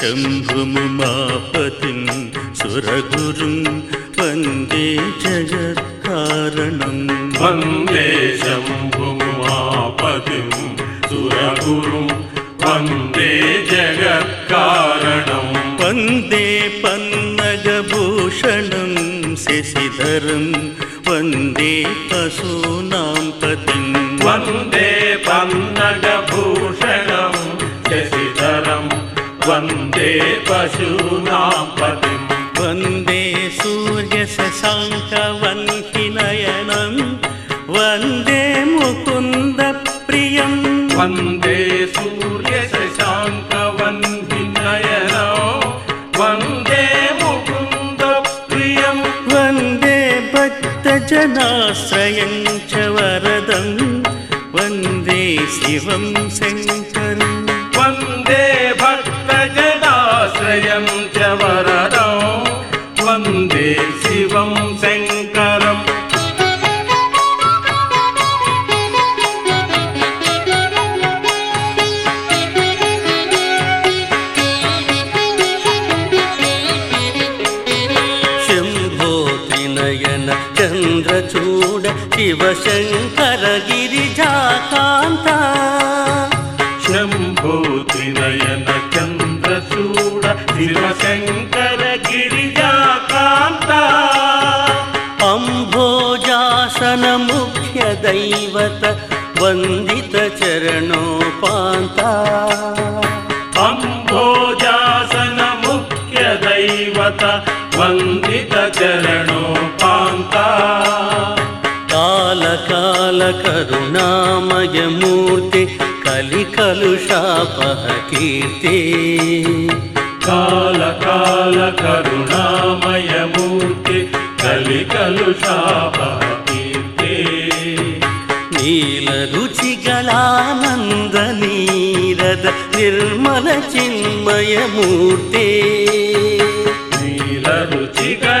शम्भुमुमापतिं सुरगुरुं वन्दे जगत्कारणम् वन्दे शम्भुमापतिं सुरगुरुं वन्दे जगत्कारणम् वन्दे पन्नगभूषणं शशिधरं वन्दे पशूनां पतिं। वन्दे पन्नगभूषणं पशूनां पतिम् वन्दे सूर्यशशाङ्कवन्हिनयनं वन्दे मुकुन्दप्रियम् वन्दे सूर्यशशाङ्कवन्दिनयनो वन्दे मुकुन्दप्रियम् वन्दे भक्तजनाश्रयं च वरदं। वन्दे शिवं शङ्करम् चन्द्रचूड शिवशङ्कर गिरिजाकान्ता शम्भूतिनयन चन्द्रचूड शिवशङ्कर गिरिजाकान्ता अम्भोजासन मुख्य दैवत वन्दित चरणोपान्ता अम्भोजासन मुख्य दैवत वन्दित चरणोपान्ता అకాల కరుణామయమూర్తి కలి కలుషాపహ కీర్తి. కాల కాల కరుణామయమూర్తి కలి కలుషాపహ కీర్తి. నీల రుచిగళానంద నీరద నిర్మల చిన్మయమూర్తి. నీల రుచి గల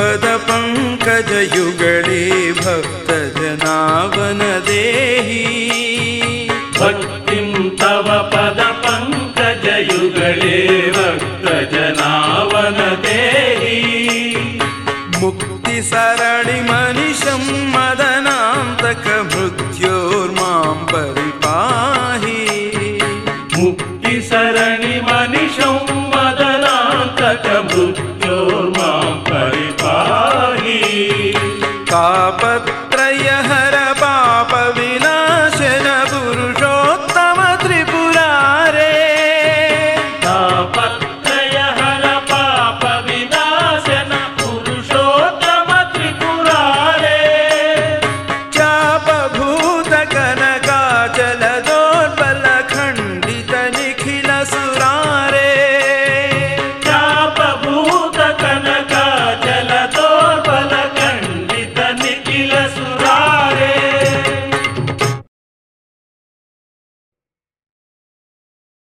तव पदपङ्कजयुगळे भक्तजनावन देहि भक्तिं तव पद पङ्कजयुगले भक्तजनावन देहि मुक्तिसरणिमनिशं मदनान्तक मृत्योर्मां परिपाहि। मुक्तिसरणि